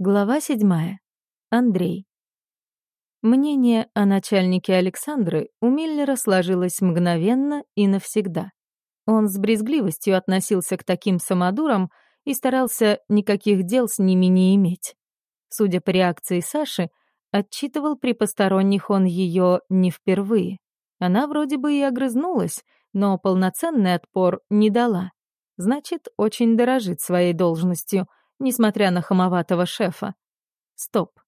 Глава седьмая. Андрей. Мнение о начальнике Александры у Миллера сложилось мгновенно и навсегда. Он с брезгливостью относился к таким самодурам и старался никаких дел с ними не иметь. Судя по реакции Саши, отчитывал при посторонних он ее не впервые. Она вроде бы и огрызнулась, но полноценный отпор не дала. Значит, очень дорожит своей должностью — несмотря на хамоватого шефа. Стоп.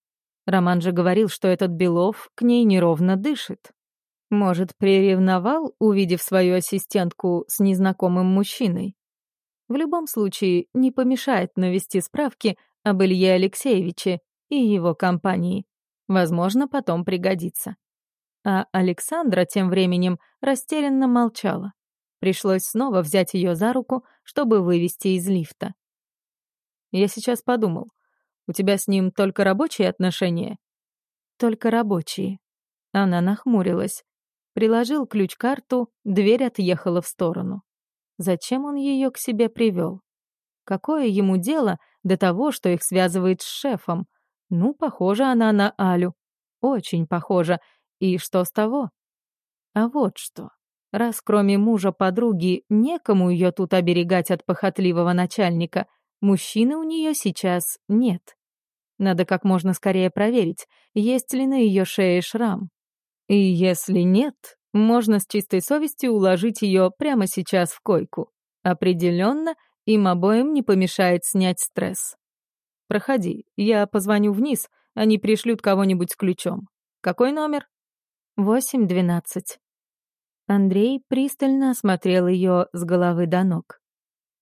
Роман же говорил, что этот Белов к ней неровно дышит. Может, приревновал, увидев свою ассистентку с незнакомым мужчиной? В любом случае, не помешает навести справки об Илье Алексеевиче и его компании. Возможно, потом пригодится. А Александра тем временем растерянно молчала. Пришлось снова взять ее за руку, чтобы вывести из лифта. Я сейчас подумал. У тебя с ним только рабочие отношения? Только рабочие. Она нахмурилась. Приложил ключ-карту, дверь отъехала в сторону. Зачем он ее к себе привел? Какое ему дело до того, что их связывает с шефом? Ну, похожа она на Алю. Очень похожа. И что с того? А вот что. Раз кроме мужа подруги некому ее тут оберегать от похотливого начальника, Мужчины у нее сейчас нет. Надо как можно скорее проверить, есть ли на ее шее шрам. И если нет, можно с чистой совестью уложить ее прямо сейчас в койку. Определенно, им обоим не помешает снять стресс. Проходи, я позвоню вниз, они пришлют кого-нибудь с ключом. Какой номер? Восемь двенадцать. Андрей пристально осмотрел ее с головы до ног.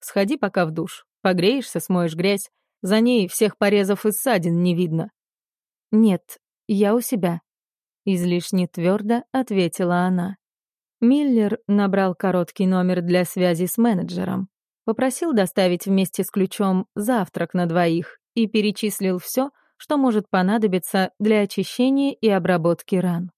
Сходи пока в душ. Погреешься, смоешь грязь. За ней всех порезов и ссадин не видно. Нет, я у себя. Излишне твердо ответила она. Миллер набрал короткий номер для связи с менеджером. Попросил доставить вместе с ключом завтрак на двоих и перечислил все, что может понадобиться для очищения и обработки ран.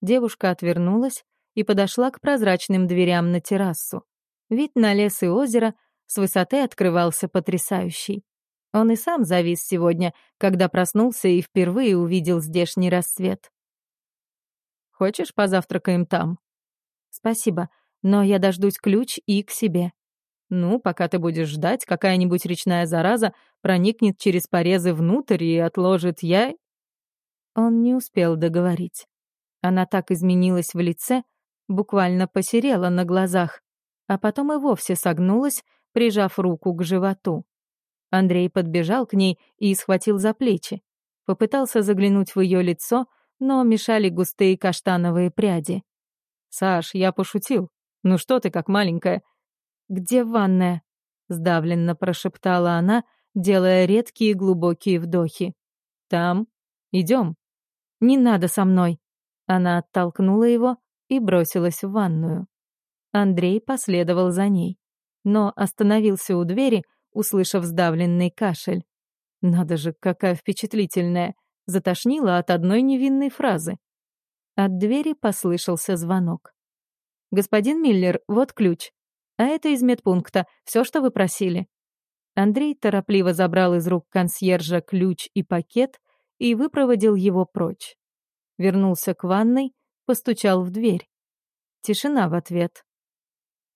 Девушка отвернулась и подошла к прозрачным дверям на террасу. Вид на лес и озеро с высоты открывался потрясающий. Он и сам завис сегодня, когда проснулся и впервые увидел здешний рассвет. «Хочешь, позавтракаем там?» «Спасибо, но я дождусь ключ и к себе». «Ну, пока ты будешь ждать, какая-нибудь речная зараза проникнет через порезы внутрь и отложит я...» Он не успел договорить. Она так изменилась в лице, буквально посерела на глазах, а потом и вовсе согнулась, прижав руку к животу. Андрей подбежал к ней и схватил за плечи. Попытался заглянуть в ее лицо, но мешали густые каштановые пряди. «Саш, я пошутил. Ну что ты как маленькая?» «Где ванная?» — сдавленно прошептала она, делая редкие глубокие вдохи. «Там. Идем. «Не надо со мной». Она оттолкнула его и бросилась в ванную. Андрей последовал за ней но остановился у двери, услышав сдавленный кашель. Надо же, какая впечатлительная. Затошнила от одной невинной фразы. От двери послышался звонок. «Господин Миллер, вот ключ. А это из медпункта, все, что вы просили». Андрей торопливо забрал из рук консьержа ключ и пакет и выпроводил его прочь. Вернулся к ванной, постучал в дверь. Тишина в ответ.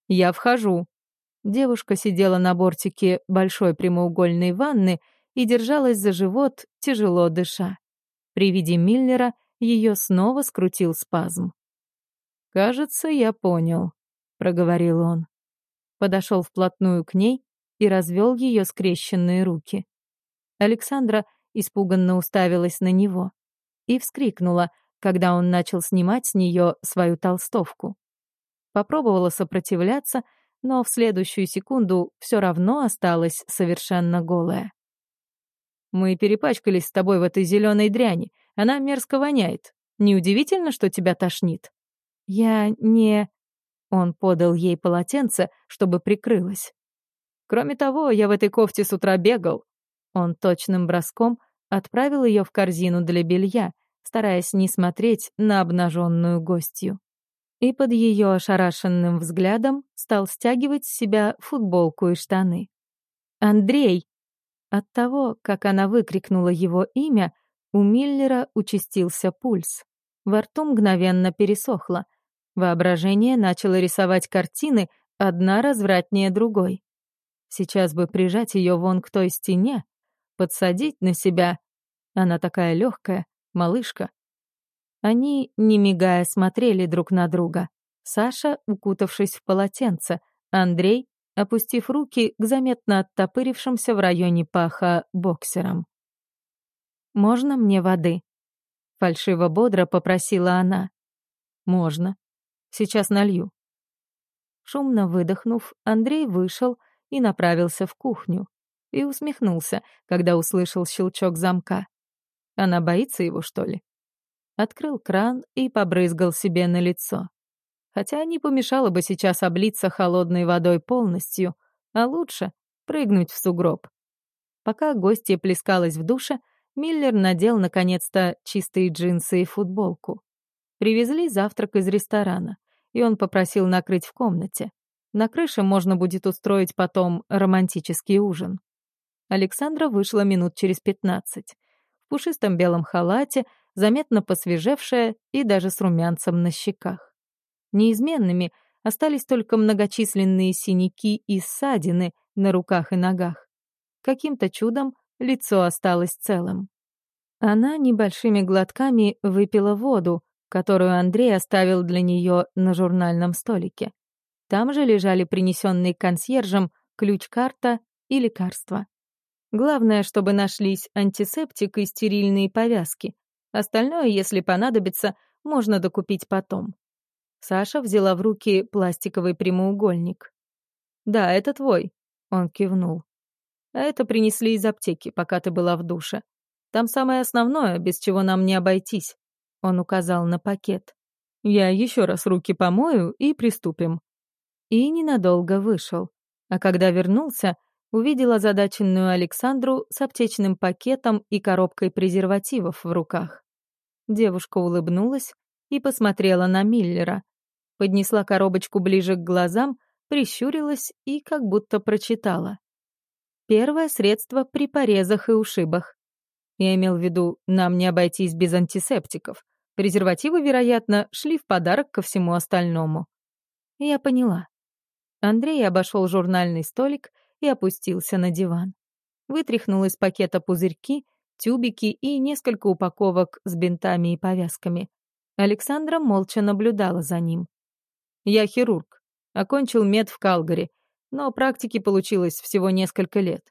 «Я вхожу», Девушка сидела на бортике большой прямоугольной ванны и держалась за живот, тяжело дыша. При виде Миллера ее снова скрутил спазм. «Кажется, я понял», — проговорил он. Подошел вплотную к ней и развел ее скрещенные руки. Александра испуганно уставилась на него и вскрикнула, когда он начал снимать с нее свою толстовку. Попробовала сопротивляться, но в следующую секунду все равно осталась совершенно голая. «Мы перепачкались с тобой в этой зеленой дряни. Она мерзко воняет. Неудивительно, что тебя тошнит?» «Я не...» Он подал ей полотенце, чтобы прикрылась. «Кроме того, я в этой кофте с утра бегал». Он точным броском отправил ее в корзину для белья, стараясь не смотреть на обнаженную гостью и под ее ошарашенным взглядом стал стягивать с себя футболку и штаны. «Андрей!» От того, как она выкрикнула его имя, у Миллера участился пульс. Во рту мгновенно пересохло. Воображение начало рисовать картины, одна развратнее другой. Сейчас бы прижать ее вон к той стене, подсадить на себя. Она такая легкая, малышка. Они, не мигая, смотрели друг на друга. Саша, укутавшись в полотенце, Андрей, опустив руки к заметно оттопырившимся в районе паха боксерам. «Можно мне воды?» Фальшиво-бодро попросила она. «Можно. Сейчас налью». Шумно выдохнув, Андрей вышел и направился в кухню. И усмехнулся, когда услышал щелчок замка. Она боится его, что ли? Открыл кран и побрызгал себе на лицо. Хотя не помешало бы сейчас облиться холодной водой полностью, а лучше прыгнуть в сугроб. Пока гостья плескалась в душе, Миллер надел наконец-то чистые джинсы и футболку. Привезли завтрак из ресторана, и он попросил накрыть в комнате. На крыше можно будет устроить потом романтический ужин. Александра вышла минут через пятнадцать. В пушистом белом халате, заметно посвежевшая и даже с румянцем на щеках. Неизменными остались только многочисленные синяки и ссадины на руках и ногах. Каким-то чудом лицо осталось целым. Она небольшими глотками выпила воду, которую Андрей оставил для нее на журнальном столике. Там же лежали принесенные консьержем ключ-карта и лекарства. Главное, чтобы нашлись антисептик и стерильные повязки. Остальное, если понадобится, можно докупить потом. Саша взяла в руки пластиковый прямоугольник. «Да, это твой», — он кивнул. А это принесли из аптеки, пока ты была в душе. Там самое основное, без чего нам не обойтись. Он указал на пакет. Я еще раз руки помою и приступим. И ненадолго вышел. А когда вернулся, увидел озадаченную Александру с аптечным пакетом и коробкой презервативов в руках. Девушка улыбнулась и посмотрела на Миллера. Поднесла коробочку ближе к глазам, прищурилась и как будто прочитала. Первое средство при порезах и ушибах. Я имел в виду, нам не обойтись без антисептиков. Презервативы, вероятно, шли в подарок ко всему остальному. Я поняла. Андрей обошел журнальный столик и опустился на диван. Вытряхнул из пакета пузырьки, тюбики и несколько упаковок с бинтами и повязками. Александра молча наблюдала за ним. «Я хирург. Окончил мед в Калгари но практики получилось всего несколько лет.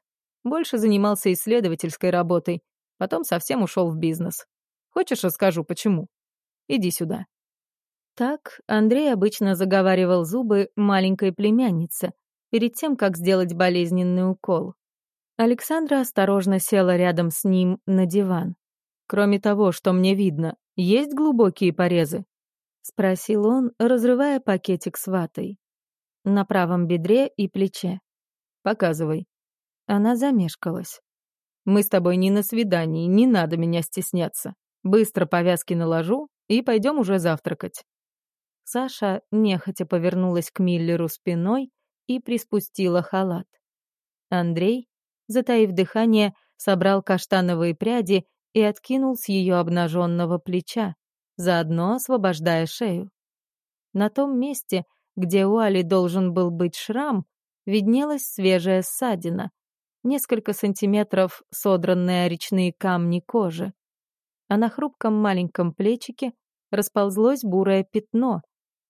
Больше занимался исследовательской работой, потом совсем ушел в бизнес. Хочешь, расскажу, почему? Иди сюда. Так Андрей обычно заговаривал зубы маленькой племяннице перед тем, как сделать болезненный укол. Александра осторожно села рядом с ним на диван. «Кроме того, что мне видно, есть глубокие порезы?» — спросил он, разрывая пакетик с ватой на правом бедре и плече. Показывай. Она замешкалась. Мы с тобой не на свидании, не надо меня стесняться. Быстро повязки наложу и пойдем уже завтракать. Саша нехотя повернулась к Миллеру спиной и приспустила халат. Андрей, затаив дыхание, собрал каштановые пряди и откинул с ее обнаженного плеча, заодно освобождая шею. На том месте, где у Али должен был быть шрам, виднелась свежая ссадина, несколько сантиметров содранные речные камни кожи. А на хрупком маленьком плечике расползлось бурое пятно,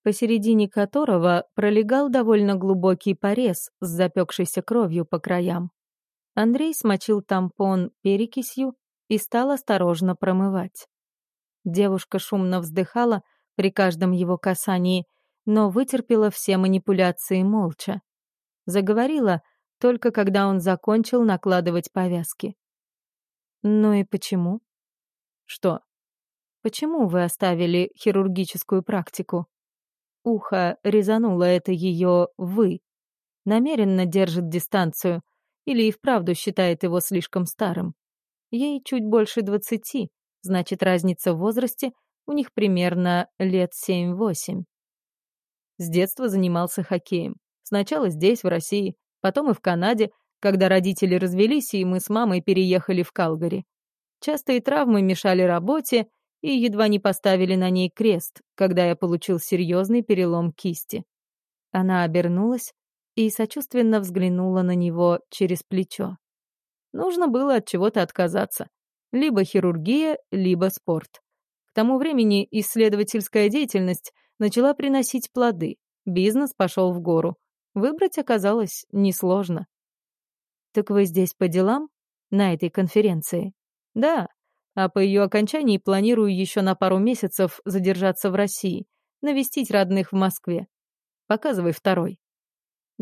посередине которого пролегал довольно глубокий порез с запекшейся кровью по краям. Андрей смочил тампон перекисью и стал осторожно промывать. Девушка шумно вздыхала при каждом его касании — но вытерпела все манипуляции молча. Заговорила только когда он закончил накладывать повязки. «Ну и почему?» «Что?» «Почему вы оставили хирургическую практику?» Ухо резануло это ее «вы». Намеренно держит дистанцию или и вправду считает его слишком старым. Ей чуть больше двадцати, значит, разница в возрасте у них примерно лет семь-восемь. С детства занимался хоккеем. Сначала здесь, в России, потом и в Канаде, когда родители развелись, и мы с мамой переехали в Калгари. Частые травмы мешали работе и едва не поставили на ней крест, когда я получил серьезный перелом кисти. Она обернулась и сочувственно взглянула на него через плечо. Нужно было от чего-то отказаться. Либо хирургия, либо спорт. К тому времени исследовательская деятельность начала приносить плоды, бизнес пошел в гору. Выбрать оказалось несложно. «Так вы здесь по делам? На этой конференции?» «Да, а по ее окончании планирую еще на пару месяцев задержаться в России, навестить родных в Москве. Показывай второй».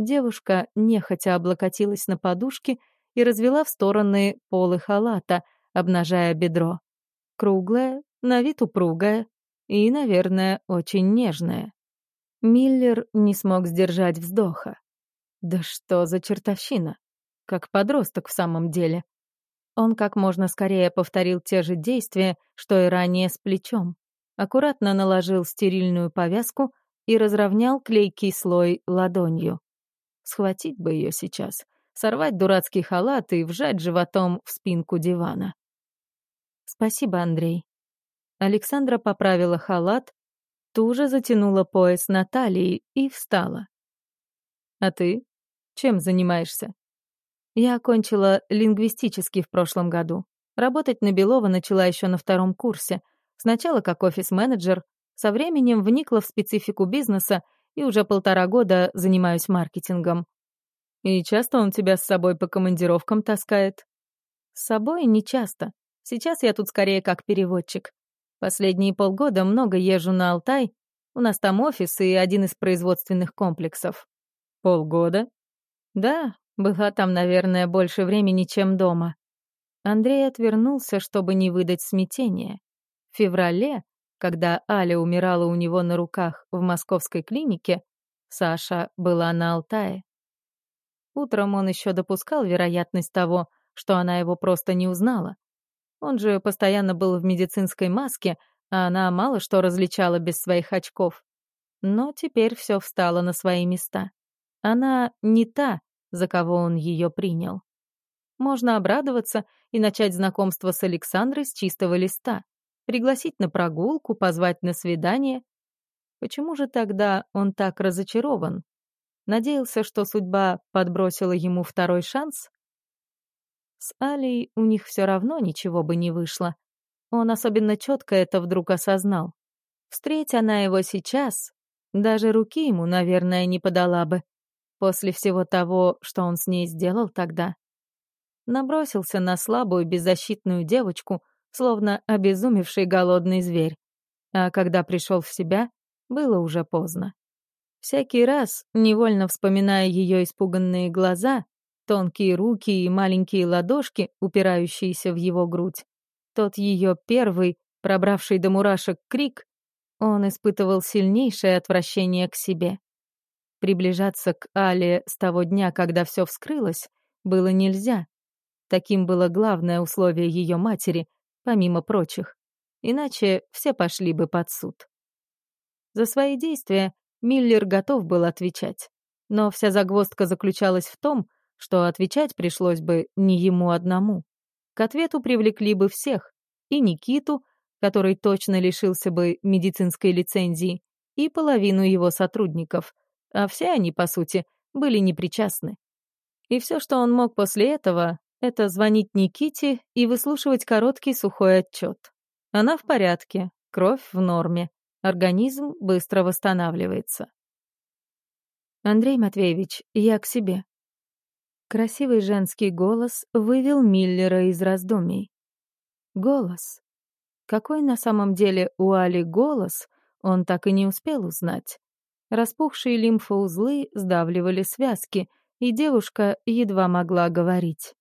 Девушка нехотя облокотилась на подушке и развела в стороны полы халата, обнажая бедро. Круглое, на вид упругое и, наверное, очень нежное. Миллер не смог сдержать вздоха. Да что за чертовщина? Как подросток в самом деле. Он как можно скорее повторил те же действия, что и ранее с плечом. Аккуратно наложил стерильную повязку и разровнял клейкий слой ладонью. Схватить бы ее сейчас, сорвать дурацкий халат и вжать животом в спинку дивана. «Спасибо, Андрей». Александра поправила халат, туже затянула пояс на талии и встала. «А ты? Чем занимаешься?» Я окончила лингвистический в прошлом году. Работать на Белова начала еще на втором курсе. Сначала как офис-менеджер, со временем вникла в специфику бизнеса и уже полтора года занимаюсь маркетингом. И часто он тебя с собой по командировкам таскает? С собой не часто. Сейчас я тут скорее как переводчик. Последние полгода много езжу на Алтай. У нас там офис и один из производственных комплексов. Полгода? Да, была там, наверное, больше времени, чем дома. Андрей отвернулся, чтобы не выдать смятения. В феврале, когда Аля умирала у него на руках в московской клинике, Саша была на Алтае. Утром он еще допускал вероятность того, что она его просто не узнала. Он же постоянно был в медицинской маске, а она мало что различала без своих очков. Но теперь все встало на свои места. Она не та, за кого он ее принял. Можно обрадоваться и начать знакомство с Александрой с чистого листа, пригласить на прогулку, позвать на свидание. Почему же тогда он так разочарован? Надеялся, что судьба подбросила ему второй шанс? С Алей у них все равно ничего бы не вышло. Он особенно четко это вдруг осознал. Встреть она его сейчас, даже руки ему, наверное, не подала бы. После всего того, что он с ней сделал тогда. Набросился на слабую, беззащитную девочку, словно обезумевший голодный зверь. А когда пришел в себя, было уже поздно. Всякий раз, невольно вспоминая ее испуганные глаза, тонкие руки и маленькие ладошки, упирающиеся в его грудь, тот ее первый, пробравший до мурашек крик, он испытывал сильнейшее отвращение к себе. Приближаться к Але с того дня, когда все вскрылось, было нельзя. Таким было главное условие ее матери, помимо прочих. Иначе все пошли бы под суд. За свои действия Миллер готов был отвечать. Но вся загвоздка заключалась в том, что отвечать пришлось бы не ему одному. К ответу привлекли бы всех, и Никиту, который точно лишился бы медицинской лицензии, и половину его сотрудников, а все они, по сути, были непричастны. И все, что он мог после этого, это звонить Никите и выслушивать короткий сухой отчет. Она в порядке, кровь в норме, организм быстро восстанавливается. «Андрей Матвеевич, я к себе». Красивый женский голос вывел Миллера из раздумий. Голос. Какой на самом деле у Али голос, он так и не успел узнать. Распухшие лимфоузлы сдавливали связки, и девушка едва могла говорить.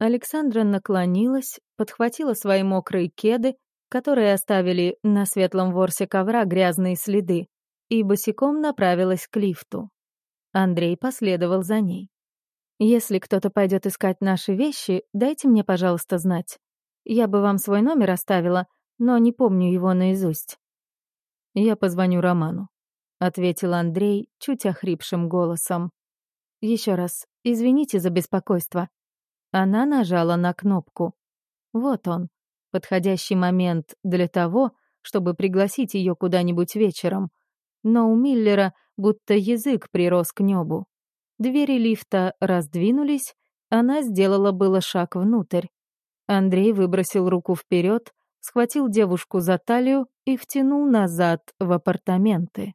Александра наклонилась, подхватила свои мокрые кеды, которые оставили на светлом ворсе ковра грязные следы, и босиком направилась к лифту. Андрей последовал за ней. «Если кто-то пойдет искать наши вещи, дайте мне, пожалуйста, знать. Я бы вам свой номер оставила, но не помню его наизусть». «Я позвоню Роману», ответил Андрей чуть охрипшим голосом. Еще раз Извините за беспокойство». Она нажала на кнопку. Вот он, подходящий момент для того, чтобы пригласить ее куда-нибудь вечером. Но у Миллера будто язык прирос к небу. Двери лифта раздвинулись, она сделала было шаг внутрь. Андрей выбросил руку вперед, схватил девушку за талию и втянул назад в апартаменты.